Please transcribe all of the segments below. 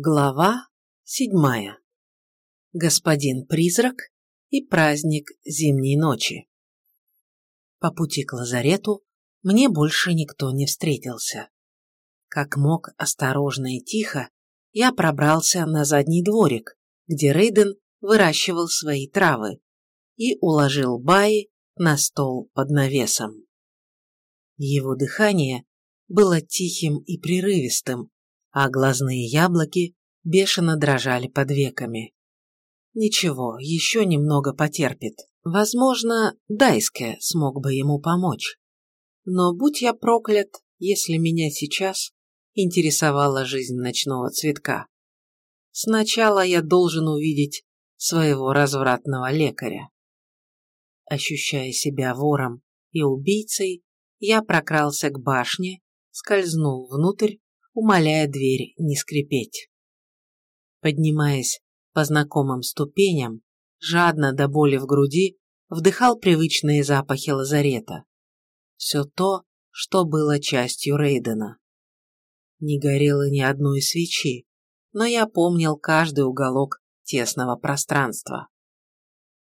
Глава седьмая. Господин призрак и праздник зимней ночи. По пути к лазарету мне больше никто не встретился. Как мог осторожно и тихо, я пробрался на задний дворик, где Рейден выращивал свои травы, и уложил Баи на стол под навесом. Его дыхание было тихим и прерывистым, а глазные яблоки бешено дрожали под веками. Ничего, еще немного потерпит. Возможно, Дайске смог бы ему помочь. Но будь я проклят, если меня сейчас интересовала жизнь ночного цветка. Сначала я должен увидеть своего развратного лекаря. Ощущая себя вором и убийцей, я прокрался к башне, скользнул внутрь умоляя дверь не скрипеть. Поднимаясь по знакомым ступеням, жадно до боли в груди, вдыхал привычные запахи лазарета. Все то, что было частью Рейдена. Не горело ни одной свечи, но я помнил каждый уголок тесного пространства.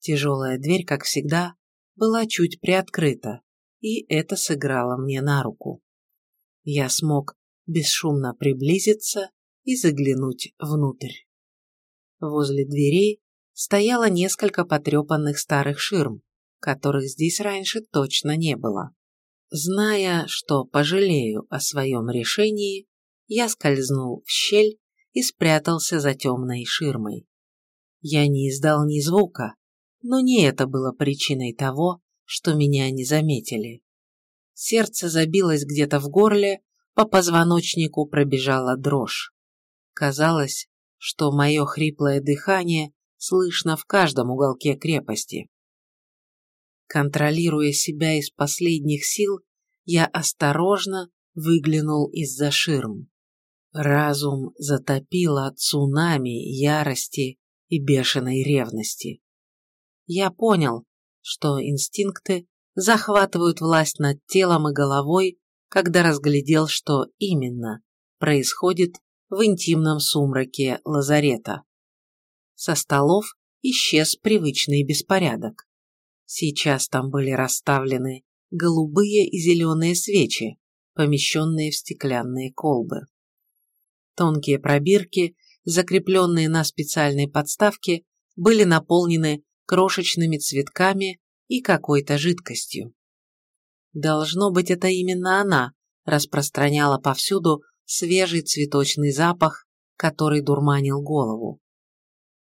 Тяжелая дверь, как всегда, была чуть приоткрыта, и это сыграло мне на руку. Я смог бесшумно приблизиться и заглянуть внутрь. Возле дверей стояло несколько потрепанных старых ширм, которых здесь раньше точно не было. Зная, что пожалею о своем решении, я скользнул в щель и спрятался за темной ширмой. Я не издал ни звука, но не это было причиной того, что меня не заметили. Сердце забилось где-то в горле, по позвоночнику пробежала дрожь. Казалось, что мое хриплое дыхание слышно в каждом уголке крепости. Контролируя себя из последних сил, я осторожно выглянул из-за ширм. Разум затопило цунами ярости и бешеной ревности. Я понял, что инстинкты захватывают власть над телом и головой когда разглядел, что именно происходит в интимном сумраке лазарета. Со столов исчез привычный беспорядок. Сейчас там были расставлены голубые и зеленые свечи, помещенные в стеклянные колбы. Тонкие пробирки, закрепленные на специальной подставке, были наполнены крошечными цветками и какой-то жидкостью. Должно быть, это именно она распространяла повсюду свежий цветочный запах, который дурманил голову.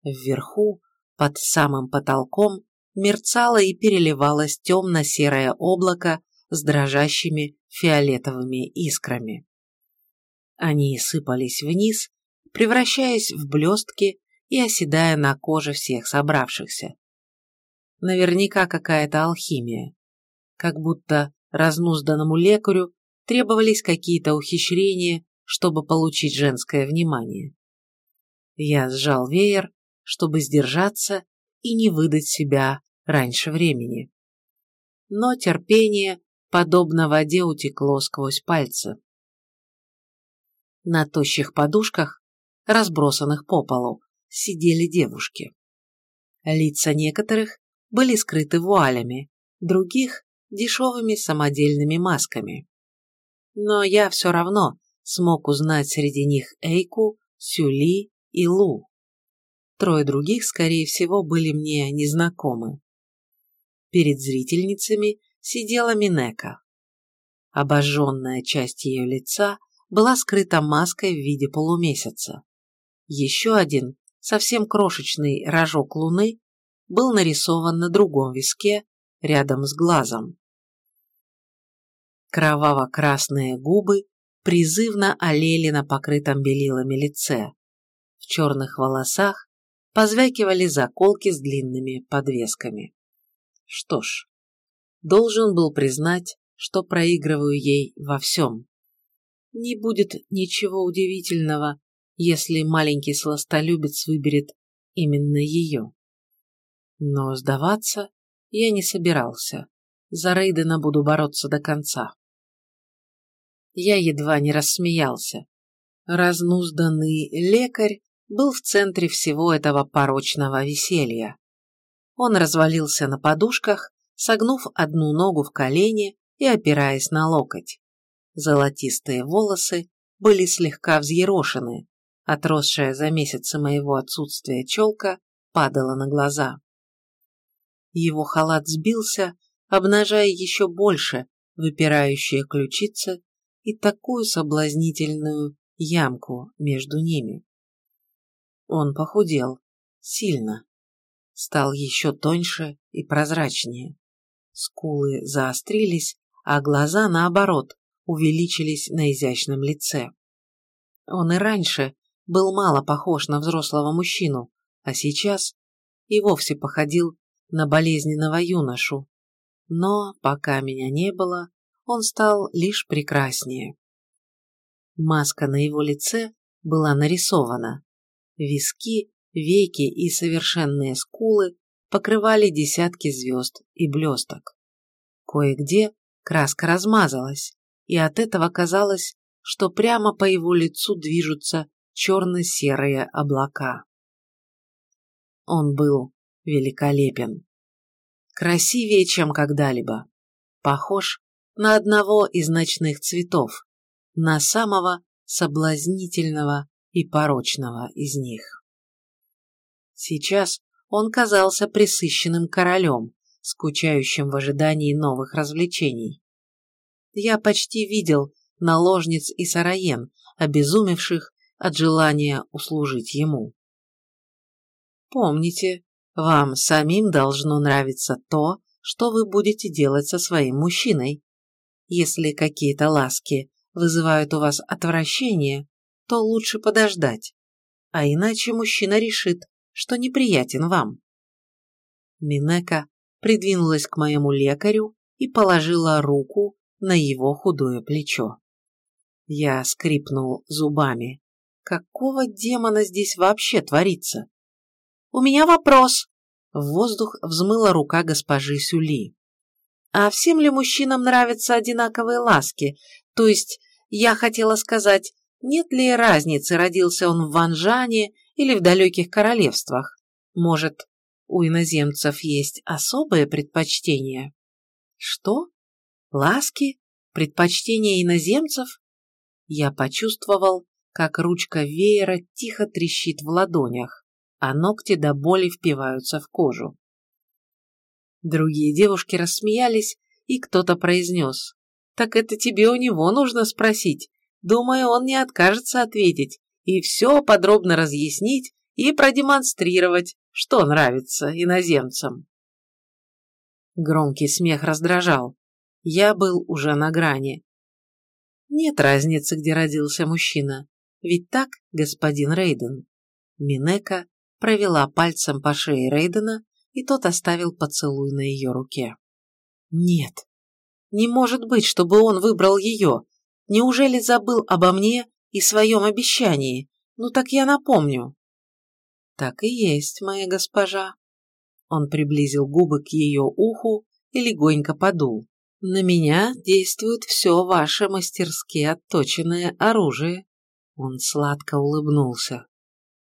Вверху, под самым потолком, мерцало и переливалось темно-серое облако с дрожащими фиолетовыми искрами. Они сыпались вниз, превращаясь в блестки и оседая на коже всех собравшихся. Наверняка какая-то алхимия. Как будто разнузданному лекарю требовались какие-то ухищрения, чтобы получить женское внимание. Я сжал веер, чтобы сдержаться и не выдать себя раньше времени. Но терпение, подобно воде, утекло сквозь пальцы. На тощих подушках, разбросанных по полу, сидели девушки. Лица некоторых были скрыты вуалями, других дешевыми самодельными масками. Но я все равно смог узнать среди них Эйку, Сюли и Лу. Трое других, скорее всего, были мне незнакомы. Перед зрительницами сидела Минека. Обожженная часть ее лица была скрыта маской в виде полумесяца. Еще один, совсем крошечный рожок луны был нарисован на другом виске рядом с глазом. Кроваво-красные губы призывно олели на покрытом белилами лице. В черных волосах позвякивали заколки с длинными подвесками. Что ж, должен был признать, что проигрываю ей во всем. Не будет ничего удивительного, если маленький сластолюбец выберет именно ее. Но сдаваться я не собирался. За Рейдена буду бороться до конца. Я едва не рассмеялся. Разнузданный лекарь был в центре всего этого порочного веселья. Он развалился на подушках, согнув одну ногу в колени и опираясь на локоть. Золотистые волосы были слегка взъерошены, отросшая за месяцы моего отсутствия челка падала на глаза. Его халат сбился, обнажая еще больше выпирающие ключицы и такую соблазнительную ямку между ними. Он похудел, сильно, стал еще тоньше и прозрачнее. Скулы заострились, а глаза, наоборот, увеличились на изящном лице. Он и раньше был мало похож на взрослого мужчину, а сейчас и вовсе походил на болезненного юношу. Но, пока меня не было, он стал лишь прекраснее. Маска на его лице была нарисована. Виски, веки и совершенные скулы покрывали десятки звезд и блесток. Кое-где краска размазалась, и от этого казалось, что прямо по его лицу движутся черно-серые облака. Он был великолепен. Красивее, чем когда-либо. Похож на одного из ночных цветов, на самого соблазнительного и порочного из них. Сейчас он казался присыщенным королем, скучающим в ожидании новых развлечений. Я почти видел наложниц и сараен, обезумевших от желания услужить ему. Помните, вам самим должно нравиться то, что вы будете делать со своим мужчиной. Если какие-то ласки вызывают у вас отвращение, то лучше подождать, а иначе мужчина решит, что неприятен вам. Минека придвинулась к моему лекарю и положила руку на его худое плечо. Я скрипнул зубами. Какого демона здесь вообще творится? «У меня вопрос!» В воздух взмыла рука госпожи Сюли. «А всем ли мужчинам нравятся одинаковые ласки? То есть, я хотела сказать, нет ли разницы, родился он в Ванжане или в далеких королевствах? Может, у иноземцев есть особые предпочтения?» «Что? Ласки? Предпочтения иноземцев?» Я почувствовал, как ручка веера тихо трещит в ладонях, а ногти до боли впиваются в кожу. Другие девушки рассмеялись, и кто-то произнес. «Так это тебе у него нужно спросить. Думаю, он не откажется ответить и все подробно разъяснить и продемонстрировать, что нравится иноземцам». Громкий смех раздражал. Я был уже на грани. Нет разницы, где родился мужчина. Ведь так, господин Рейден. Минека провела пальцем по шее Рейдена, и тот оставил поцелуй на ее руке. Нет. Не может быть, чтобы он выбрал ее. Неужели забыл обо мне и своем обещании? Ну так я напомню. Так и есть, моя госпожа. Он приблизил губы к ее уху и легонько подул. На меня действует все ваше мастерски отточенное оружие. Он сладко улыбнулся.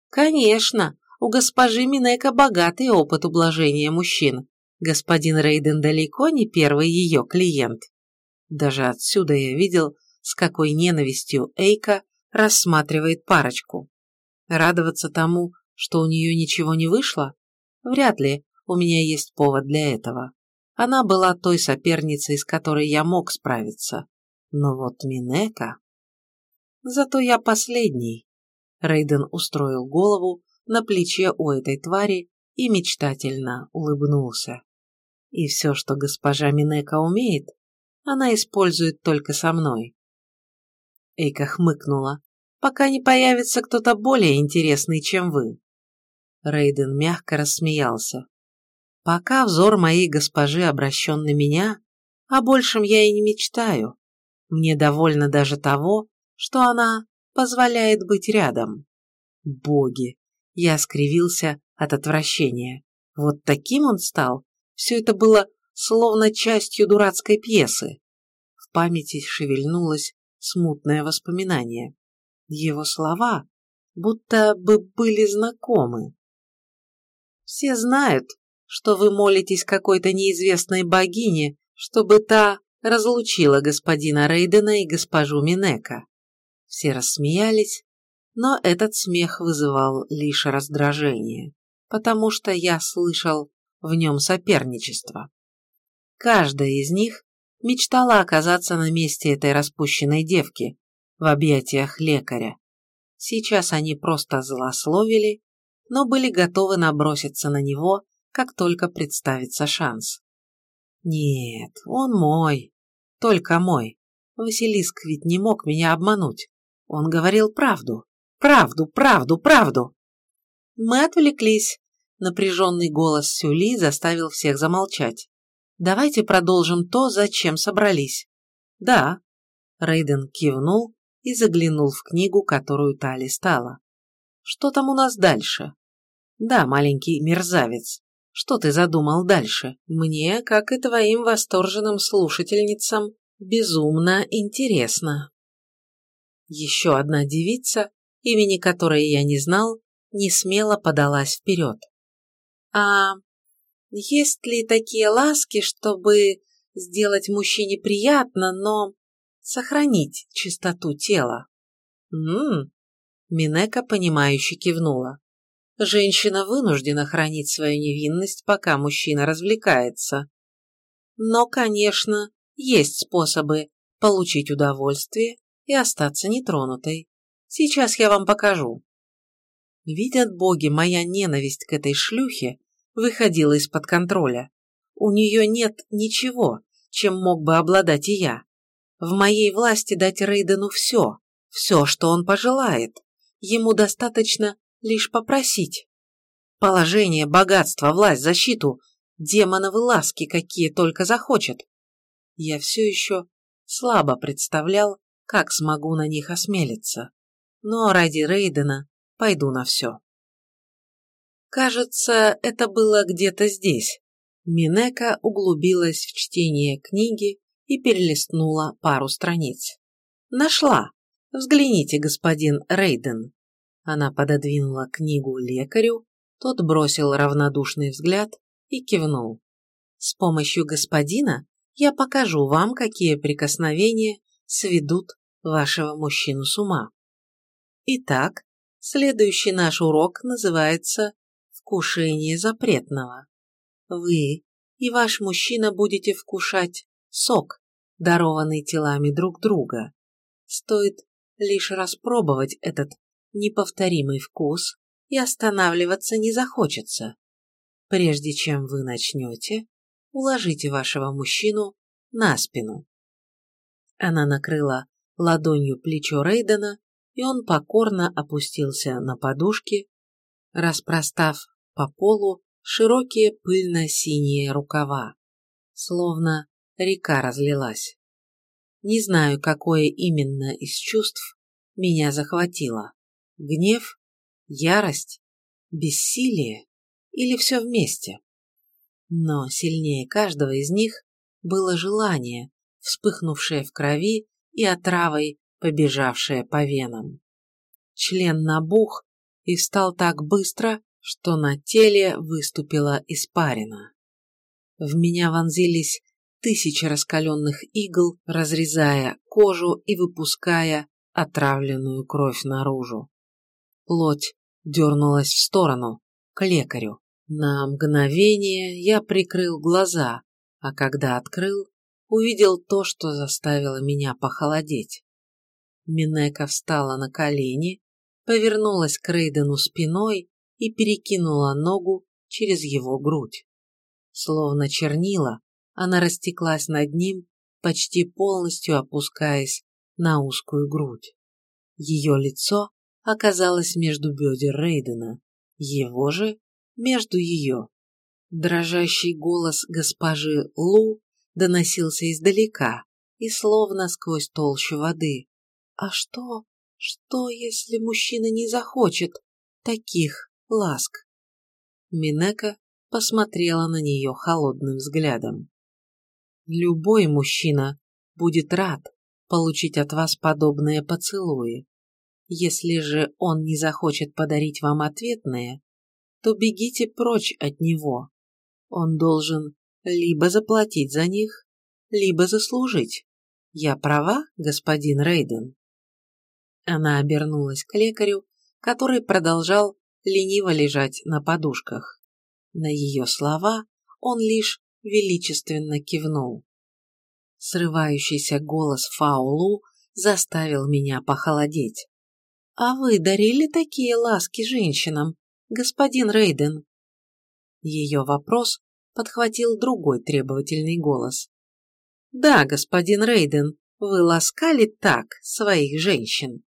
Конечно, у госпожи Минека богатый опыт ублажения мужчин. Господин Рейден далеко не первый ее клиент. Даже отсюда я видел, с какой ненавистью Эйка рассматривает парочку. Радоваться тому, что у нее ничего не вышло? Вряд ли у меня есть повод для этого. Она была той соперницей, с которой я мог справиться. Но вот Минека... Зато я последний. Рейден устроил голову на плече у этой твари и мечтательно улыбнулся. И все, что госпожа Минека умеет, она использует только со мной. Эйка хмыкнула. «Пока не появится кто-то более интересный, чем вы». Рейден мягко рассмеялся. «Пока взор моей госпожи обращен на меня, о большем я и не мечтаю. Мне довольно даже того, что она позволяет быть рядом. Боги, я скривился от отвращения. Вот таким он стал. Все это было словно частью дурацкой пьесы. В памяти шевельнулось смутное воспоминание. Его слова будто бы были знакомы. Все знают, что вы молитесь какой-то неизвестной богине, чтобы та разлучила господина Рейдена и госпожу Минека. Все рассмеялись, но этот смех вызывал лишь раздражение, потому что я слышал в нем соперничество. Каждая из них мечтала оказаться на месте этой распущенной девки в объятиях лекаря. Сейчас они просто злословили, но были готовы наброситься на него, как только представится шанс. Нет, он мой, только мой. Василиск ведь не мог меня обмануть. Он говорил правду, правду, правду, правду. Мы отвлеклись. Напряженный голос Сюли заставил всех замолчать. Давайте продолжим то, зачем собрались. Да. Рейден кивнул и заглянул в книгу, которую та листала. Что там у нас дальше? Да, маленький мерзавец. Что ты задумал дальше? Мне, как и твоим восторженным слушательницам, безумно интересно. Еще одна девица, имени которой я не знал, не смело подалась вперед. А есть ли такие ласки, чтобы сделать мужчине приятно, но сохранить чистоту тела? Ммм, Минека, понимающе кивнула. Женщина вынуждена хранить свою невинность, пока мужчина развлекается. Но, конечно, есть способы получить удовольствие и остаться нетронутой. Сейчас я вам покажу. Видят боги, моя ненависть к этой шлюхе выходила из-под контроля. У нее нет ничего, чем мог бы обладать и я. В моей власти дать Рейдену все, все, что он пожелает. Ему достаточно лишь попросить. Положение, богатство, власть, защиту, демоновы ласки, какие только захочет. Я все еще слабо представлял, как смогу на них осмелиться. Но ради Рейдена пойду на все. Кажется, это было где-то здесь. Минека углубилась в чтение книги и перелистнула пару страниц. Нашла. Взгляните, господин Рейден. Она пододвинула книгу лекарю, тот бросил равнодушный взгляд и кивнул. С помощью господина я покажу вам, какие прикосновения сведут вашего мужчину с ума. Итак, следующий наш урок называется вкушение запретного. Вы и ваш мужчина будете вкушать сок, дарованный телами друг друга. Стоит лишь распробовать этот неповторимый вкус, и останавливаться не захочется. Прежде чем вы начнете, уложите вашего мужчину на спину. Она накрыла ладонью плечо Рейдена, и он покорно опустился на подушки, распростав по полу широкие пыльно-синие рукава, словно река разлилась. Не знаю, какое именно из чувств меня захватило. Гнев, ярость, бессилие или все вместе. Но сильнее каждого из них было желание, вспыхнувшее в крови и отравой, побежавшее по венам. Член набух и встал так быстро, что на теле выступила испарина. В меня вонзились тысячи раскаленных игл, разрезая кожу и выпуская отравленную кровь наружу. Плоть дернулась в сторону, к лекарю. На мгновение я прикрыл глаза, а когда открыл, увидел то, что заставило меня похолодеть. Минека встала на колени, повернулась к Рейдену спиной и перекинула ногу через его грудь. Словно чернила, она растеклась над ним, почти полностью опускаясь на узкую грудь. Ее лицо оказалось между бедер Рейдена, его же между ее. Дрожащий голос госпожи Лу доносился издалека и словно сквозь толщу воды. А что, что, если мужчина не захочет таких ласк? Минека посмотрела на нее холодным взглядом. Любой мужчина будет рад получить от вас подобные поцелуи. Если же он не захочет подарить вам ответные, то бегите прочь от него. Он должен либо заплатить за них, либо заслужить. Я права, господин Рейден?» Она обернулась к лекарю, который продолжал лениво лежать на подушках. На ее слова он лишь величественно кивнул. Срывающийся голос Фаулу заставил меня похолодеть. «А вы дарили такие ласки женщинам, господин Рейден?» Ее вопрос подхватил другой требовательный голос. «Да, господин Рейден, вы ласкали так своих женщин».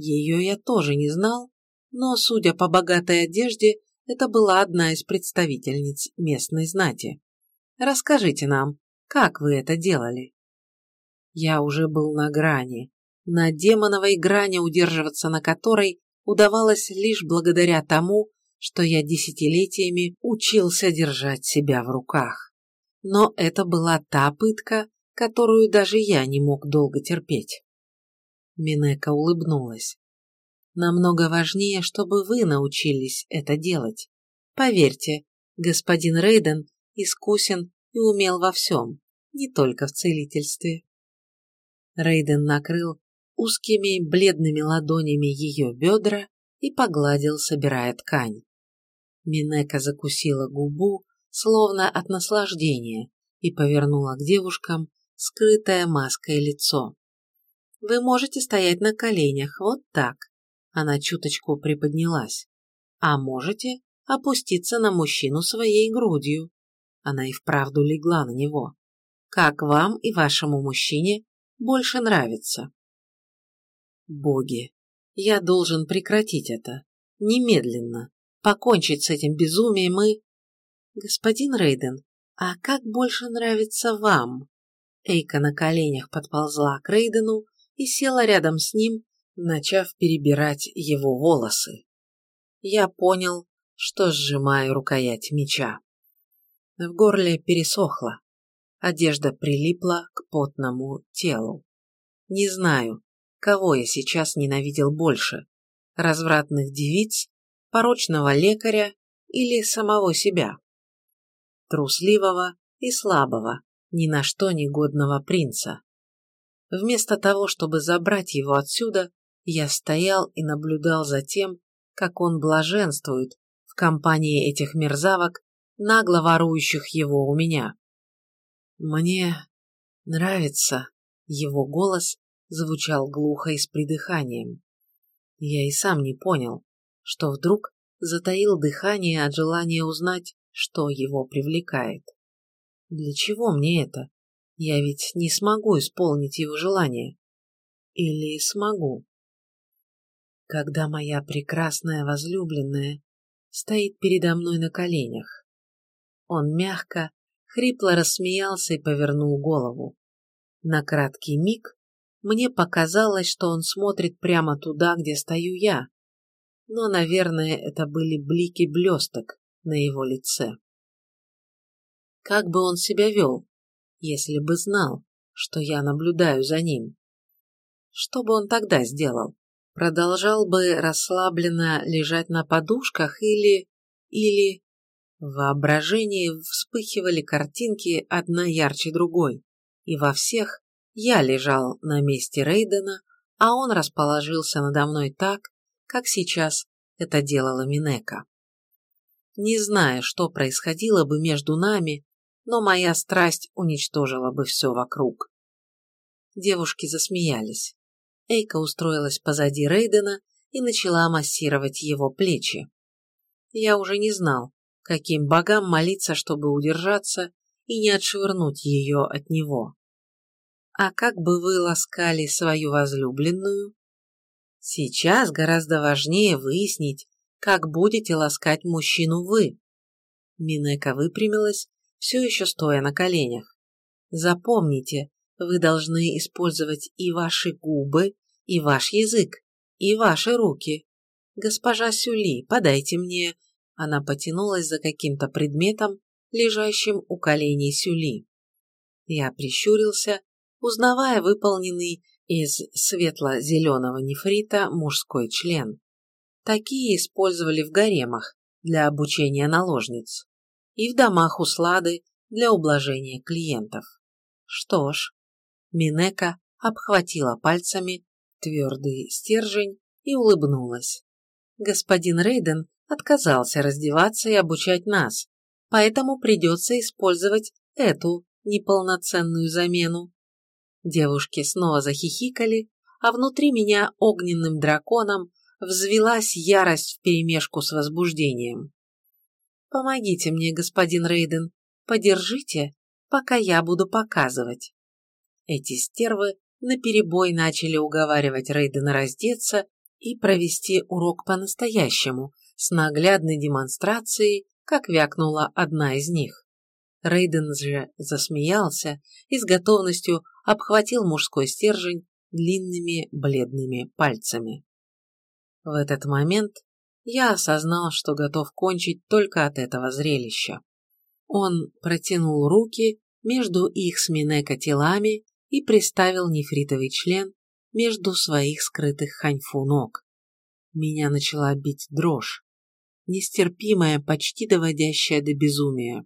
Ее я тоже не знал, но, судя по богатой одежде, это была одна из представительниц местной знати. Расскажите нам, как вы это делали? Я уже был на грани, на демоновой грани, удерживаться на которой удавалось лишь благодаря тому, что я десятилетиями учился держать себя в руках. Но это была та пытка, которую даже я не мог долго терпеть. Минека улыбнулась. Намного важнее, чтобы вы научились это делать. Поверьте, господин Рейден искусен и умел во всем, не только в целительстве. Рейден накрыл узкими бледными ладонями ее бедра и погладил, собирая ткань. Минека закусила губу, словно от наслаждения, и повернула к девушкам скрытое маской лицо. Вы можете стоять на коленях, вот так. Она чуточку приподнялась. А можете опуститься на мужчину своей грудью. Она и вправду легла на него. Как вам и вашему мужчине больше нравится? Боги, я должен прекратить это. Немедленно. Покончить с этим безумием и... Господин Рейден, а как больше нравится вам? Эйка на коленях подползла к Рейдену и села рядом с ним, начав перебирать его волосы. Я понял, что сжимаю рукоять меча. В горле пересохло, одежда прилипла к потному телу. Не знаю, кого я сейчас ненавидел больше – развратных девиц, порочного лекаря или самого себя. Трусливого и слабого, ни на что негодного принца. Вместо того, чтобы забрать его отсюда, я стоял и наблюдал за тем, как он блаженствует в компании этих мерзавок, нагло ворующих его у меня. Мне нравится, его голос звучал глухо и с придыханием. Я и сам не понял, что вдруг затаил дыхание от желания узнать, что его привлекает. Для чего мне это? Я ведь не смогу исполнить его желание. Или смогу? Когда моя прекрасная возлюбленная стоит передо мной на коленях. Он мягко, хрипло рассмеялся и повернул голову. На краткий миг мне показалось, что он смотрит прямо туда, где стою я, но, наверное, это были блики блесток на его лице. Как бы он себя вел, если бы знал, что я наблюдаю за ним. Что бы он тогда сделал? Продолжал бы расслабленно лежать на подушках или... или... В воображении вспыхивали картинки одна ярче другой, и во всех я лежал на месте Рейдена, а он расположился надо мной так, как сейчас это делала Минека. Не зная, что происходило бы между нами, но моя страсть уничтожила бы все вокруг. Девушки засмеялись. Эйка устроилась позади Рейдена и начала массировать его плечи. Я уже не знал, каким богам молиться, чтобы удержаться и не отшвырнуть ее от него. А как бы вы ласкали свою возлюбленную? Сейчас гораздо важнее выяснить, как будете ласкать мужчину вы. Минека выпрямилась все еще стоя на коленях. Запомните, вы должны использовать и ваши губы, и ваш язык, и ваши руки. Госпожа Сюли, подайте мне. Она потянулась за каким-то предметом, лежащим у коленей Сюли. Я прищурился, узнавая выполненный из светло-зеленого нефрита мужской член. Такие использовали в гаремах для обучения наложниц и в домах услады для ублажения клиентов. Что ж, Минека обхватила пальцами твердый стержень и улыбнулась. Господин Рейден отказался раздеваться и обучать нас, поэтому придется использовать эту неполноценную замену. Девушки снова захихикали, а внутри меня огненным драконом взвелась ярость вперемешку с возбуждением. «Помогите мне, господин Рейден, подержите, пока я буду показывать». Эти стервы наперебой начали уговаривать Рейдена раздеться и провести урок по-настоящему, с наглядной демонстрацией, как вякнула одна из них. Рейден же засмеялся и с готовностью обхватил мужской стержень длинными бледными пальцами. В этот момент я осознал, что готов кончить только от этого зрелища. Он протянул руки между их с Минека телами и приставил нефритовый член между своих скрытых ханьфу ног. Меня начала бить дрожь, нестерпимая, почти доводящая до безумия.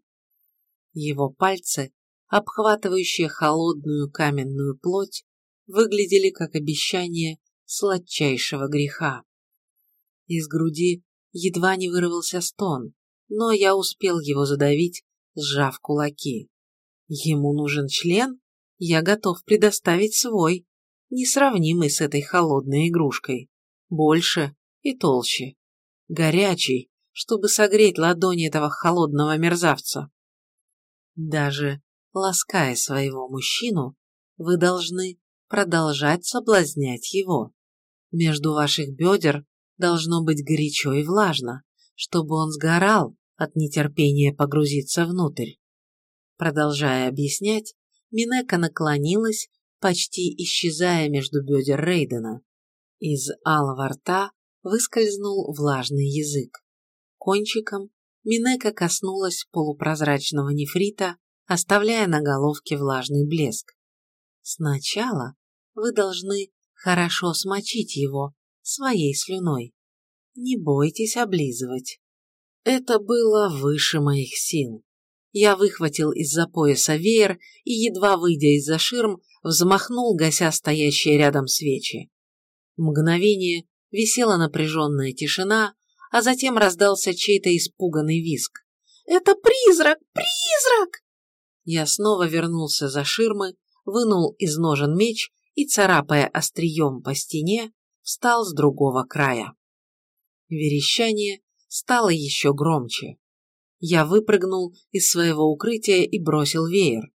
Его пальцы, обхватывающие холодную каменную плоть, выглядели как обещание сладчайшего греха. Из груди едва не вырвался стон, но я успел его задавить, сжав кулаки. Ему нужен член? Я готов предоставить свой, несравнимый с этой холодной игрушкой. Больше и толще. Горячий, чтобы согреть ладони этого холодного мерзавца. Даже лаская своего мужчину, вы должны продолжать соблазнять его. Между ваших бедер должно быть горячо и влажно, чтобы он сгорал от нетерпения погрузиться внутрь. Продолжая объяснять, Минека наклонилась, почти исчезая между бедер Рейдена. Из алого рта выскользнул влажный язык. Кончиком Минека коснулась полупрозрачного нефрита, оставляя на головке влажный блеск. Сначала вы должны хорошо смочить его своей слюной. Не бойтесь облизывать. Это было выше моих сил. Я выхватил из-за пояса веер и, едва выйдя из-за ширм, взмахнул, гася стоящие рядом свечи. Мгновение висела напряженная тишина, а затем раздался чей-то испуганный визг. «Это призрак! Призрак!» Я снова вернулся за ширмы, вынул из ножен меч и, царапая острием по стене, встал с другого края. Верещание стало еще громче. Я выпрыгнул из своего укрытия и бросил веер.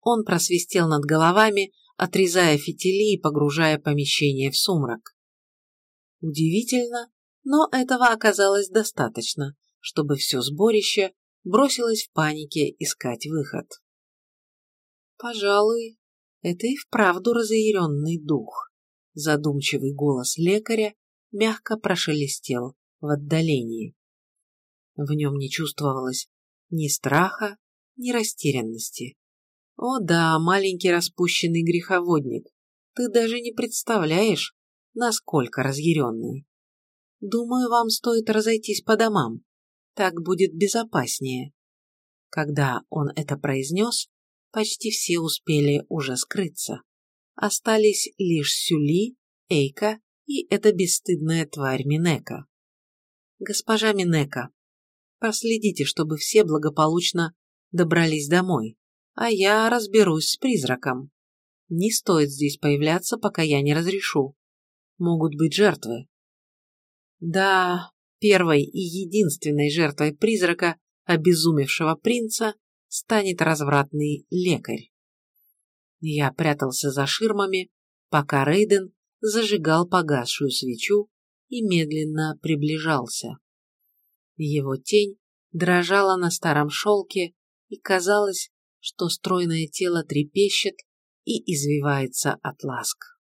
Он просвистел над головами, отрезая фитили и погружая помещение в сумрак. Удивительно, но этого оказалось достаточно, чтобы все сборище бросилось в панике искать выход. Пожалуй, это и вправду разъяренный дух. Задумчивый голос лекаря мягко прошелестел в отдалении. В нем не чувствовалось ни страха, ни растерянности. О да, маленький распущенный греховодник, ты даже не представляешь, насколько разъяренный. Думаю, вам стоит разойтись по домам. Так будет безопаснее. Когда он это произнес, почти все успели уже скрыться. Остались лишь Сюли, Эйка и эта бесстыдная тварь Минека. Госпожа Минека, проследите, чтобы все благополучно добрались домой, а я разберусь с призраком. Не стоит здесь появляться, пока я не разрешу могут быть жертвы. Да, первой и единственной жертвой призрака, обезумевшего принца, станет развратный лекарь. Я прятался за ширмами, пока Рейден зажигал погасшую свечу и медленно приближался. Его тень дрожала на старом шелке, и казалось, что стройное тело трепещет и извивается от ласк.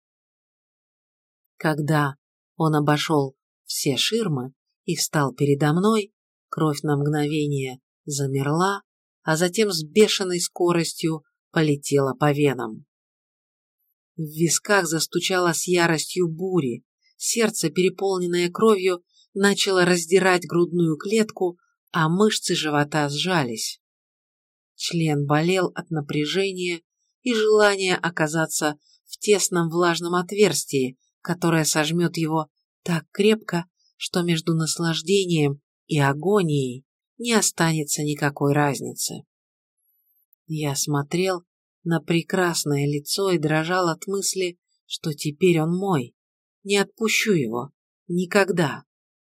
Когда он обошел все ширмы и встал передо мной, кровь на мгновение замерла, а затем с бешеной скоростью полетела по венам. В висках застучало с яростью бури, сердце, переполненное кровью, начало раздирать грудную клетку, а мышцы живота сжались. Член болел от напряжения и желания оказаться в тесном влажном отверстии, которое сожмет его так крепко, что между наслаждением и агонией не останется никакой разницы. Я смотрел на прекрасное лицо и дрожал от мысли, что теперь он мой. Не отпущу его. Никогда.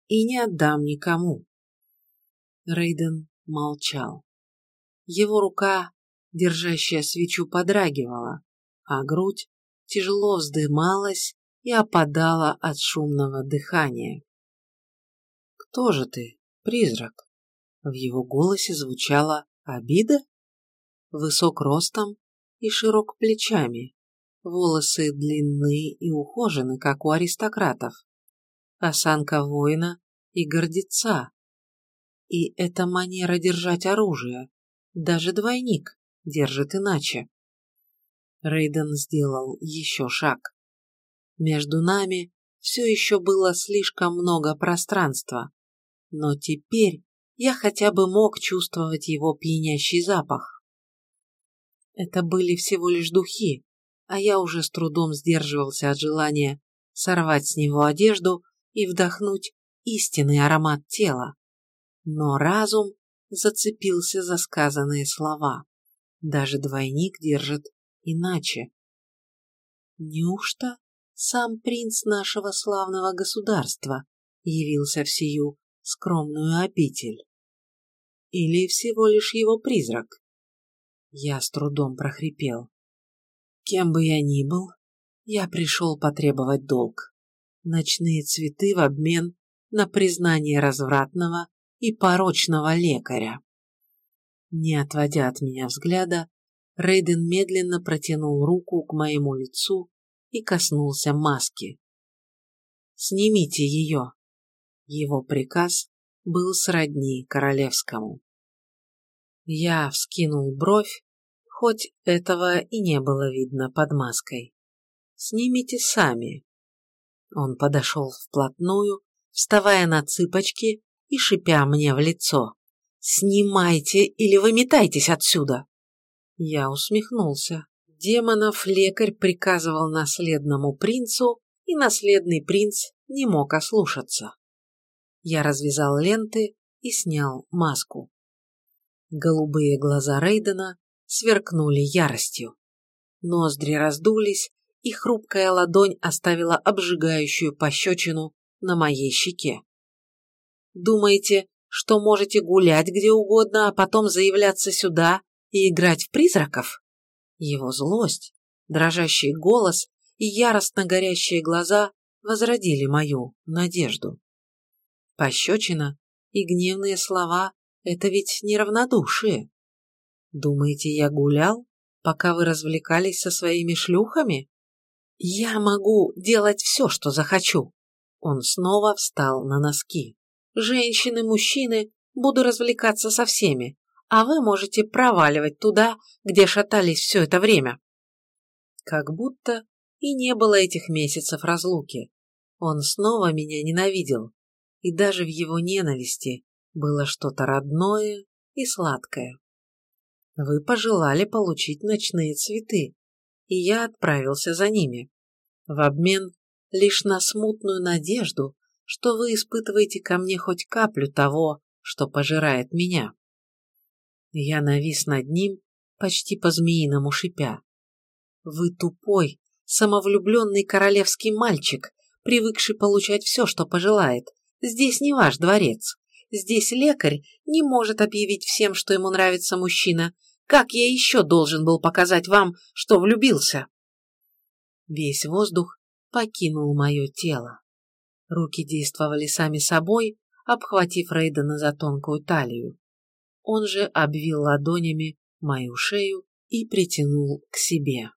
И не отдам никому. Рейден молчал. Его рука, держащая свечу, подрагивала, а грудь тяжело вздымалась и опадала от шумного дыхания. «Кто же ты, призрак?» В его голосе звучала обида? Высок ростом и широк плечами, волосы длинные и ухожены, как у аристократов, осанка воина и гордеца. И эта манера держать оружие, даже двойник держит иначе. Рейден сделал еще шаг. Между нами все еще было слишком много пространства, но теперь я хотя бы мог чувствовать его пьянящий запах. Это были всего лишь духи, а я уже с трудом сдерживался от желания сорвать с него одежду и вдохнуть истинный аромат тела. Но разум зацепился за сказанные слова. Даже двойник держит иначе. Неужто сам принц нашего славного государства явился в сию скромную обитель? Или всего лишь его призрак? Я с трудом прохрипел. Кем бы я ни был, я пришел потребовать долг. Ночные цветы в обмен на признание развратного и порочного лекаря. Не отводя от меня взгляда, Рейден медленно протянул руку к моему лицу и коснулся маски. «Снимите ее!» Его приказ был сродни королевскому. Я вскинул бровь, хоть этого и не было видно под маской. «Снимите сами». Он подошел вплотную, вставая на цыпочки и шипя мне в лицо. «Снимайте или выметайтесь отсюда!» Я усмехнулся. Демонов лекарь приказывал наследному принцу, и наследный принц не мог ослушаться. Я развязал ленты и снял маску. Голубые глаза Рейдена сверкнули яростью. Ноздри раздулись, и хрупкая ладонь оставила обжигающую пощечину на моей щеке. «Думаете, что можете гулять где угодно, а потом заявляться сюда и играть в призраков?» Его злость, дрожащий голос и яростно горящие глаза возродили мою надежду. Пощечина и гневные слова — это ведь неравнодушие. Думаете, я гулял, пока вы развлекались со своими шлюхами? Я могу делать все, что захочу. Он снова встал на носки. Женщины, мужчины, буду развлекаться со всеми, а вы можете проваливать туда, где шатались все это время. Как будто и не было этих месяцев разлуки. Он снова меня ненавидел, и даже в его ненависти было что-то родное и сладкое. Вы пожелали получить ночные цветы, и я отправился за ними. В обмен лишь на смутную надежду, что вы испытываете ко мне хоть каплю того, что пожирает меня. Я навис над ним, почти по-змеиному шипя. Вы тупой, самовлюбленный королевский мальчик, привыкший получать все, что пожелает, Здесь не ваш дворец. Здесь лекарь не может объявить всем, что ему нравится мужчина. Как я еще должен был показать вам, что влюбился? Весь воздух покинул мое тело. Руки действовали сами собой, обхватив Рейдена за тонкую талию. Он же обвил ладонями мою шею и притянул к себе.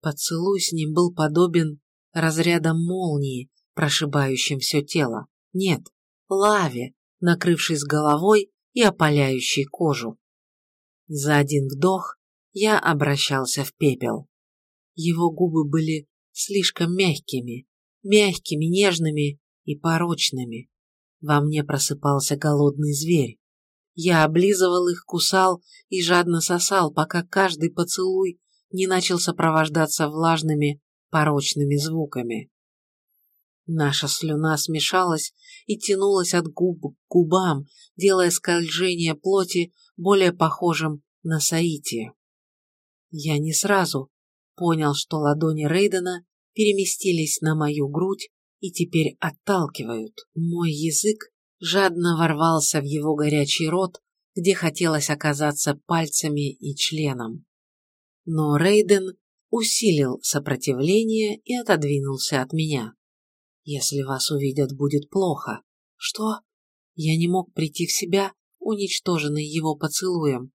Поцелуй с ним был подобен разрядам молнии, прошибающим все тело. Нет, лаве, накрывшей с головой и опаляющей кожу. За один вдох я обращался в пепел. Его губы были слишком мягкими, мягкими, нежными и порочными. Во мне просыпался голодный зверь. Я облизывал их, кусал и жадно сосал, пока каждый поцелуй не начал сопровождаться влажными, порочными звуками. Наша слюна смешалась и тянулась от губ к губам, делая скольжение плоти более похожим на соитие. Я не сразу понял, что ладони Рейдена переместились на мою грудь и теперь отталкивают. Мой язык жадно ворвался в его горячий рот, где хотелось оказаться пальцами и членом. Но Рейден усилил сопротивление и отодвинулся от меня. Если вас увидят, будет плохо. Что? Я не мог прийти в себя, уничтоженный его поцелуем.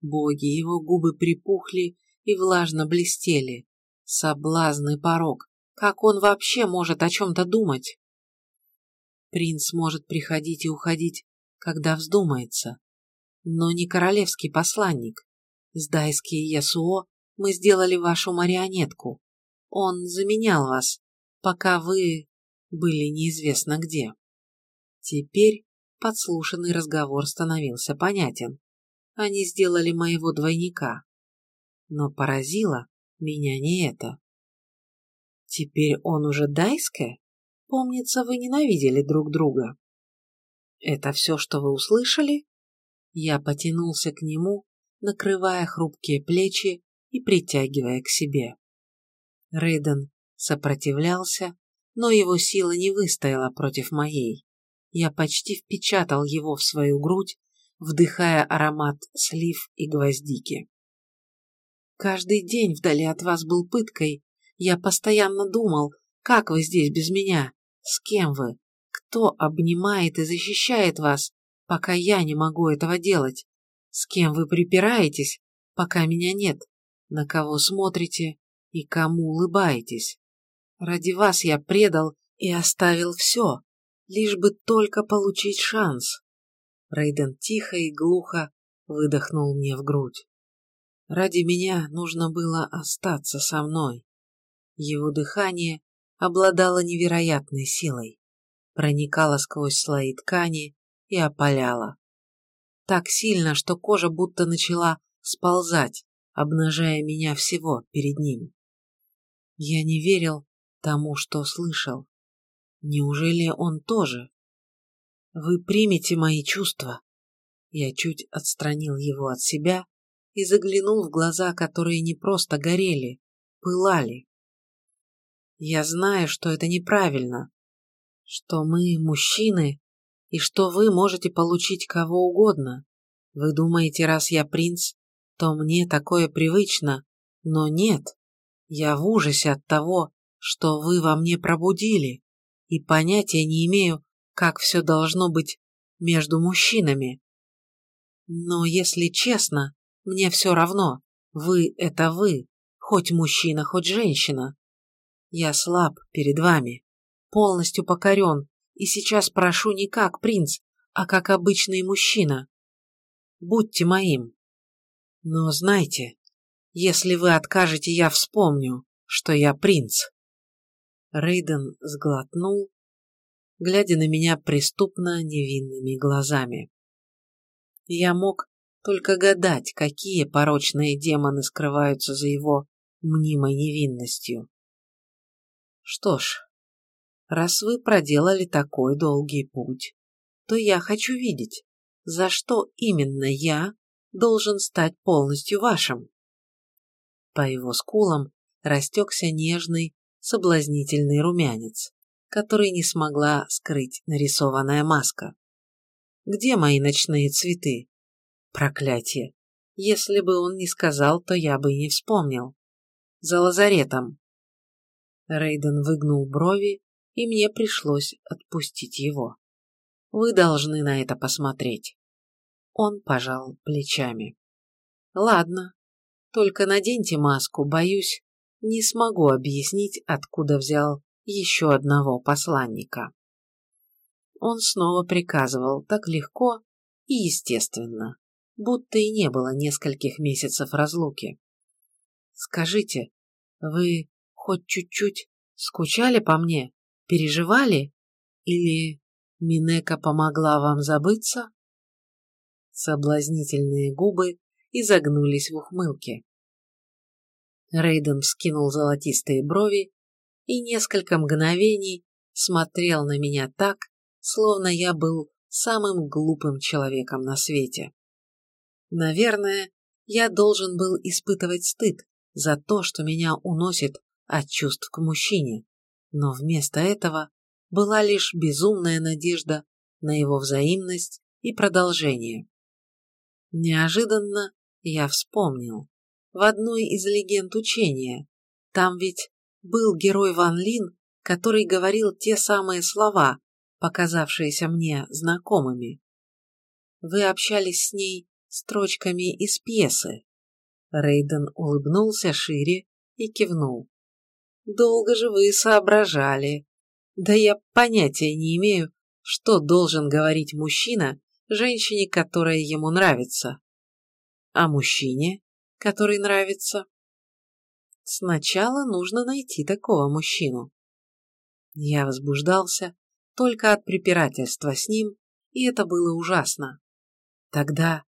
Боги, его губы припухли и влажно блестели. Соблазный порог. Как он вообще может о чем-то думать? Принц может приходить и уходить, когда вздумается. Но не королевский посланник. С Дайски и Ясуо мы сделали вашу марионетку. Он заменял вас, пока вы были неизвестно где. Теперь подслушанный разговор становился понятен. Они сделали моего двойника. Но поразило меня не это. Теперь он уже Дайске? Помнится, вы ненавидели друг друга. Это все, что вы услышали? Я потянулся к нему, накрывая хрупкие плечи и притягивая к себе. Рейден сопротивлялся, но его сила не выстояла против моей. Я почти впечатал его в свою грудь, вдыхая аромат слив и гвоздики. Каждый день вдали от вас был пыткой. Я постоянно думал, как вы здесь без меня, с кем вы, кто обнимает и защищает вас, пока я не могу этого делать, с кем вы припираетесь, пока меня нет на кого смотрите и кому улыбаетесь. Ради вас я предал и оставил все, лишь бы только получить шанс. Рейден тихо и глухо выдохнул мне в грудь. Ради меня нужно было остаться со мной. Его дыхание обладало невероятной силой, проникало сквозь слои ткани и опаляло. Так сильно, что кожа будто начала сползать, обнажая меня всего перед ним. Я не верил тому, что слышал. Неужели он тоже? Вы примете мои чувства? Я чуть отстранил его от себя и заглянул в глаза, которые не просто горели, пылали. Я знаю, что это неправильно, что мы мужчины, и что вы можете получить кого угодно. Вы думаете, раз я принц, то мне такое привычно, но нет. Я в ужасе от того, что вы во мне пробудили, и понятия не имею, как все должно быть между мужчинами. Но если честно, мне все равно, вы – это вы, хоть мужчина, хоть женщина. Я слаб перед вами, полностью покорен, и сейчас прошу не как принц, а как обычный мужчина. Будьте моим. Но знайте, если вы откажете, я вспомню, что я принц. Рейден сглотнул, глядя на меня преступно невинными глазами. Я мог только гадать, какие порочные демоны скрываются за его мнимой невинностью. Что ж, раз вы проделали такой долгий путь, то я хочу видеть, за что именно я должен стать полностью вашим. По его скулам растекся нежный, соблазнительный румянец, который не смогла скрыть нарисованная маска. Где мои ночные цветы? Проклятие! Если бы он не сказал, то я бы и не вспомнил. За лазаретом. Рейден выгнул брови, и мне пришлось отпустить его. Вы должны на это посмотреть. Он пожал плечами. Ладно, только наденьте маску, боюсь, не смогу объяснить, откуда взял еще одного посланника. Он снова приказывал так легко и естественно, будто и не было нескольких месяцев разлуки. Скажите, Вы хоть чуть-чуть скучали по мне? Переживали? Или Минека помогла вам забыться?» Соблазнительные губы изогнулись в ухмылке. Рейден вскинул золотистые брови и несколько мгновений смотрел на меня так, словно я был самым глупым человеком на свете. Наверное, я должен был испытывать стыд за то, что меня уносит от чувств к мужчине, но вместо этого была лишь безумная надежда на его взаимность и продолжение. Неожиданно я вспомнил. В одной из легенд учения, там ведь был герой Ван Лин, который говорил те самые слова, показавшиеся мне знакомыми. Вы общались с ней строчками из пьесы. Рейден улыбнулся шире и кивнул. Долго же вы соображали. Да я понятия не имею, что должен говорить мужчина, женщине, которая ему нравится. А мужчине, который нравится? Сначала нужно найти такого мужчину. Я возбуждался только от препирательства с ним, и это было ужасно. Тогда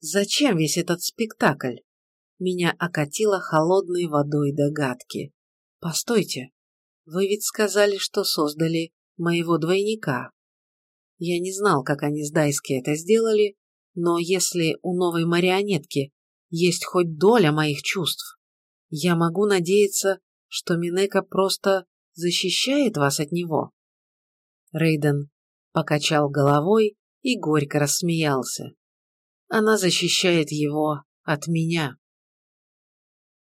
зачем весь этот спектакль? Меня окатило холодной водой догадки. Постойте, вы ведь сказали, что создали моего двойника. Я не знал, как они с Дайски это сделали, но если у новой марионетки есть хоть доля моих чувств, я могу надеяться, что Минека просто защищает вас от него. Рейден покачал головой и горько рассмеялся. Она защищает его от меня.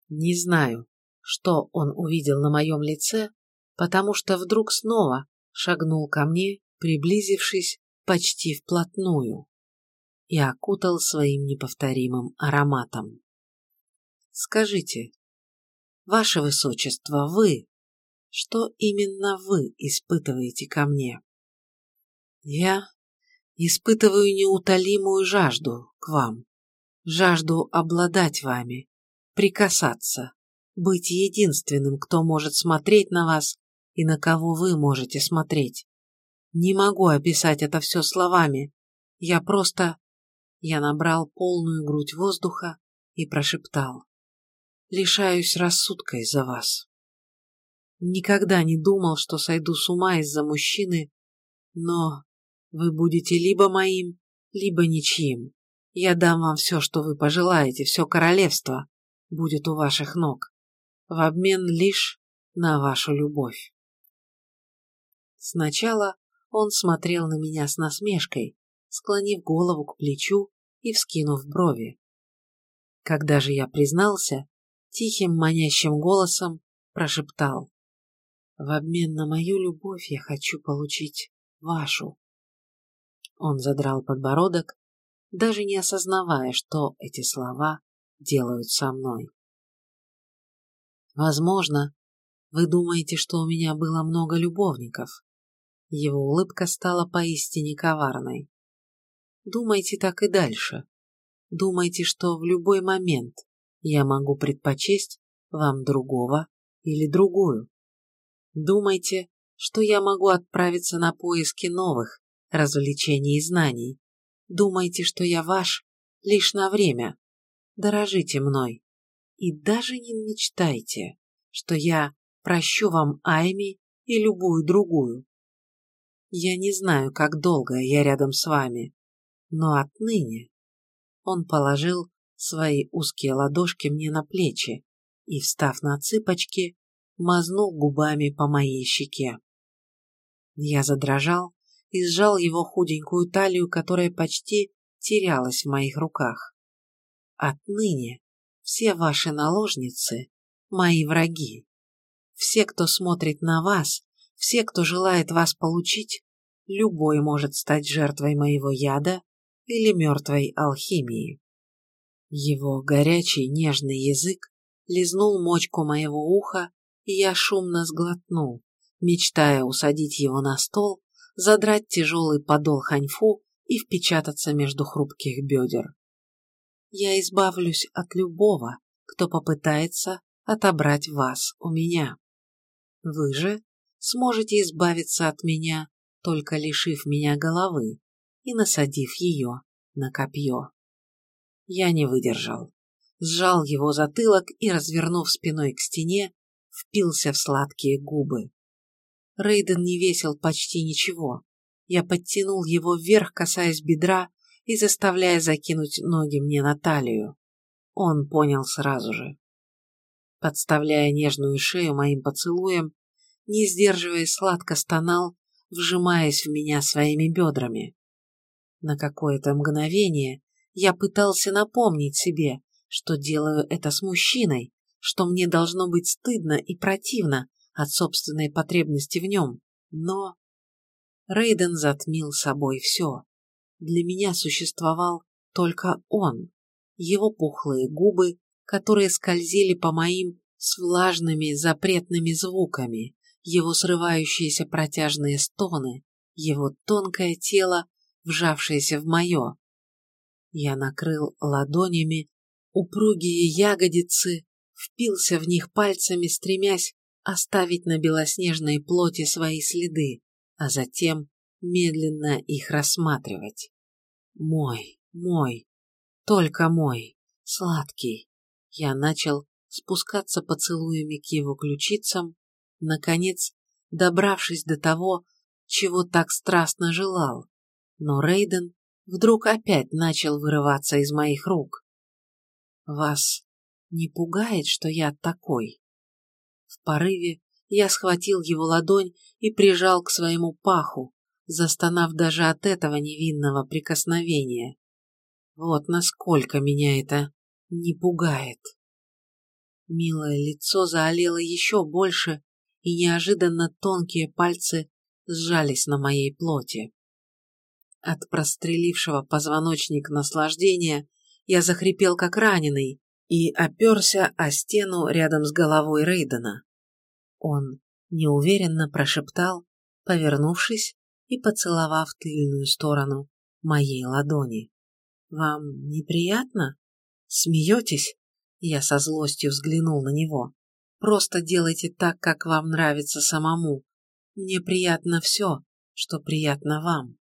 Не знаю, что он увидел на моем лице, потому что вдруг снова шагнул ко мне приблизившись почти вплотную, и окутал своим неповторимым ароматом. «Скажите, Ваше Высочество, вы, что именно вы испытываете ко мне?» «Я испытываю неутолимую жажду к вам, жажду обладать вами, прикасаться, быть единственным, кто может смотреть на вас и на кого вы можете смотреть. Не могу описать это все словами. Я просто... Я набрал полную грудь воздуха и прошептал. Лишаюсь рассудка из-за вас. Никогда не думал, что сойду с ума из-за мужчины, но вы будете либо моим, либо ничьим. Я дам вам все, что вы пожелаете, все королевство будет у ваших ног, в обмен лишь на вашу любовь. Сначала он смотрел на меня с насмешкой, склонив голову к плечу и вскинув брови. Когда же я признался, тихим манящим голосом прошептал. «В обмен на мою любовь я хочу получить вашу». Он задрал подбородок, даже не осознавая, что эти слова делают со мной. Возможно, вы думаете, что у меня было много любовников, его улыбка стала поистине коварной. Думайте так и дальше. Думайте, что в любой момент я могу предпочесть вам другого или другую. Думайте, что я могу отправиться на поиски новых развлечений и знаний. Думайте, что я ваш лишь на время. Дорожите мной. И даже не мечтайте, что я прощу вам Айми и любую другую. Я не знаю, как долго я рядом с вами, но отныне он положил свои узкие ладошки мне на плечи и, встав на цыпочки, мазнул губами по моей щеке. Я задрожал и сжал его худенькую талию, которая почти терялась в моих руках. Отныне все ваши наложницы – мои враги. Все, кто смотрит на вас, все, кто желает вас получить, любой может стать жертвой моего яда или мертвой алхимии. Его горячий нежный язык лизнул мочку моего уха, и я шумно сглотнул, мечтая усадить его на стол, задрать тяжелый подол ханьфу и впечататься между хрупких бедер. Я избавлюсь от любого, кто попытается отобрать вас у меня. Вы же сможете избавиться от меня, только лишив меня головы и насадив ее на копье. Я не выдержал. Сжал его затылок и, развернув спиной к стене, впился в сладкие губы. Рейден не весил почти ничего. Я подтянул его вверх, касаясь бедра и заставляя закинуть ноги мне на талию. Он понял сразу же. Подставляя нежную шею моим поцелуем, не сдерживаясь, сладко стонал, вжимаясь в меня своими бедрами. На какое-то мгновение я пытался напомнить себе, что делаю это с мужчиной, что мне должно быть стыдно и противно от собственной потребности в нем, но... Рейден затмил собой все. Для меня существовал только он, его пухлые губы, которые скользили по моим с влажными запретными звуками, его срывающиеся протяжные стоны, его тонкое тело, вжавшееся в мое. Я накрыл ладонями упругие ягодицы, впился в них пальцами, стремясь оставить на белоснежной плоти свои следы, а затем медленно их рассматривать. Мой, мой, только мой, сладкий. Я начал спускаться поцелуями к его ключицам, наконец, добравшись до того, чего так страстно желал. Но Рейден вдруг опять начал вырываться из моих рук. «Вас не пугает, что я такой?» В порыве я схватил его ладонь и прижал к своему паху, застонав даже от этого невинного прикосновения. Вот насколько меня это не пугает. Милое лицо заолело еще больше, и неожиданно тонкие пальцы сжались на моей плоти. От прострелившего позвоночник наслаждения я захрипел как раненый и оперся о стену рядом с головой Рейдена. Он неуверенно прошептал, повернувшись и поцеловав тыльную сторону моей ладони. «Вам неприятно? Смеетесь?» Я со злостью взглянул на него. «Просто делайте так, как вам нравится самому. Мне приятно все, что приятно вам».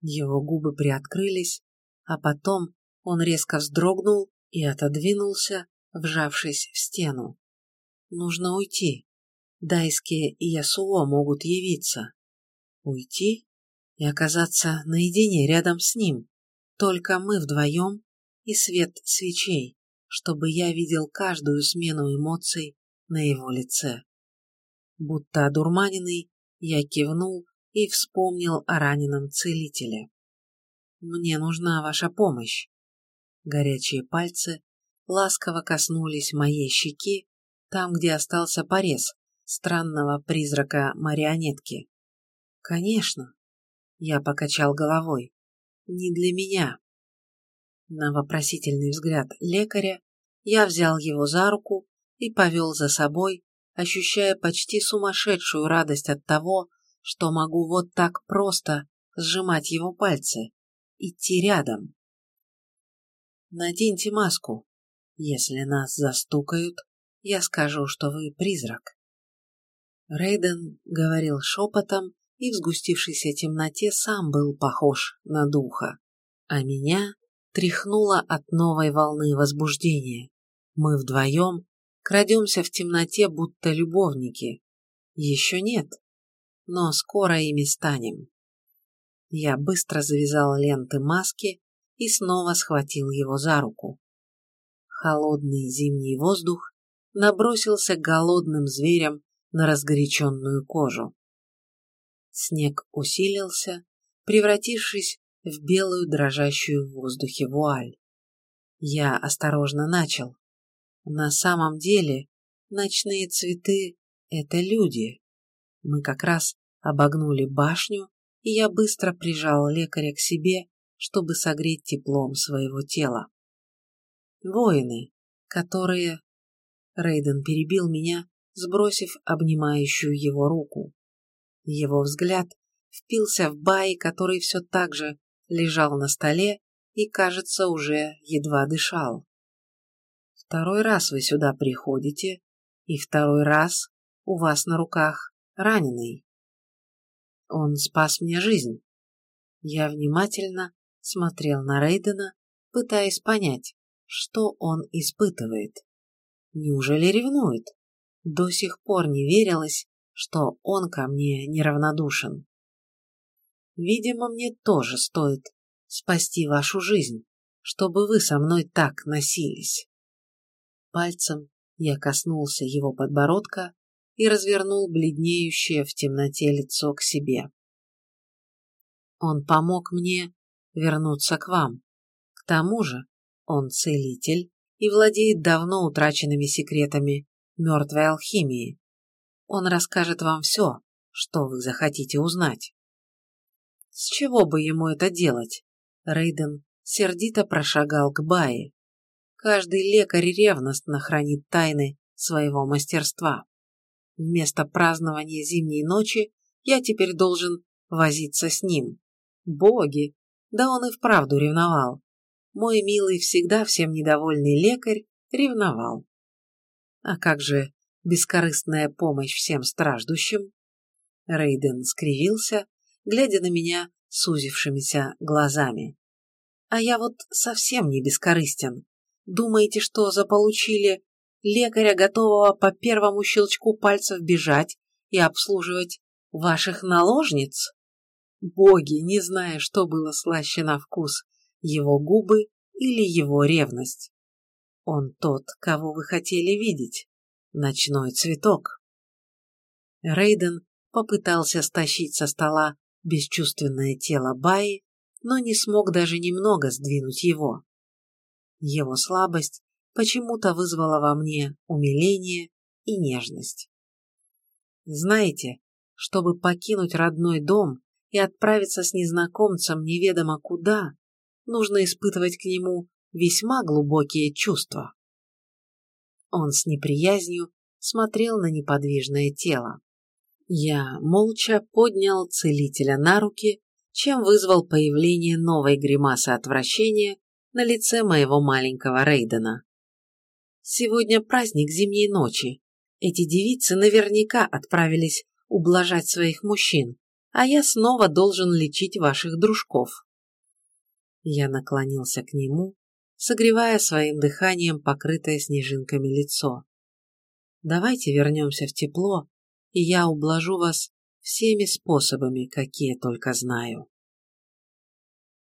Его губы приоткрылись, а потом он резко вздрогнул и отодвинулся, вжавшись в стену. «Нужно уйти. Дайские и Ясуо могут явиться. Уйти и оказаться наедине рядом с ним. Только мы вдвоем и свет свечей, чтобы я видел каждую смену эмоций на его лице. Будто одурманенный, я кивнул и вспомнил о раненом целителе. «Мне нужна ваша помощь». Горячие пальцы ласково коснулись моей щеки, там, где остался порез странного призрака марионетки. Конечно. Я покачал головой. Не для меня. На вопросительный взгляд лекаря я взял его за руку и повел за собой, ощущая почти сумасшедшую радость от того, что могу вот так просто сжимать его пальцы, идти рядом. Наденьте маску. Если нас застукают, я скажу, что вы призрак. Рейден говорил шепотом, и в сгустившейся темноте сам был похож на духа. А меня тряхнуло от новой волны возбуждения. Мы вдвоем крадемся в темноте, будто любовники. Еще нет, но скоро ими станем. Я быстро завязал ленты маски и снова схватил его за руку. Холодный зимний воздух набросился голодным зверем на разгоряченную кожу. Снег усилился, превратившись в белую дрожащую в воздухе вуаль. Я осторожно начал. На самом деле, ночные цветы — это люди. Мы как раз обогнули башню, и я быстро прижал лекаря к себе, чтобы согреть теплом своего тела. Воины, которые... Рейден перебил меня, сбросив обнимающую его руку. Его взгляд впился в Бай, который все так же лежал на столе и, кажется, уже едва дышал. Второй раз вы сюда приходите, и второй раз у вас на руках раненый. Он спас мне жизнь. Я внимательно смотрел на Рейдена, пытаясь понять, что он испытывает. Неужели ревнует? До сих пор не верилось, что он ко мне неравнодушен. Видимо, мне тоже стоит спасти вашу жизнь, чтобы вы со мной так носились. Пальцем я коснулся его подбородка и развернул бледнеющее в темноте лицо к себе. Он помог мне вернуться к вам. К тому же он целитель и владеет давно утраченными секретами мертвой алхимии. Он расскажет вам все, что вы захотите узнать. С чего бы ему это делать? Рейден сердито прошагал к Бае. Каждый лекарь ревностно хранит тайны своего мастерства. Вместо празднования зимней ночи я теперь должен возиться с ним. Боги! Да он и вправду ревновал. Мой милый, всегда всем недовольный лекарь ревновал. А как же бескорыстная помощь всем страждущим? Рейден скривился, глядя на меня сузившимися глазами. А я вот совсем не бескорыстен. Думаете, что заполучили лекаря, готового по первому щелчку пальцев бежать и обслуживать ваших наложниц? Боги, не зная, что было слаще на вкус, его губы или его ревность. Он тот, кого вы хотели видеть. Ночной цветок. Рейден попытался стащить со стола бесчувственное тело Баи, но не смог даже немного сдвинуть его. Его слабость почему-то вызвала во мне умиление и нежность. Знаете, чтобы покинуть родной дом и отправиться с незнакомцем неведомо куда, нужно испытывать к нему весьма глубокие чувства. Он с неприязнью смотрел на неподвижное тело. Я молча поднял целителя на руки, чем вызвал появление новой гримасы отвращения на лице моего маленького Рейдена. Сегодня праздник зимней ночи. Эти девицы наверняка отправились ублажать своих мужчин, а я снова должен лечить ваших дружков. Я наклонился к нему, согревая своим дыханием покрытое снежинками лицо. Давайте вернемся в тепло, и я ублажу вас всеми способами, какие только знаю.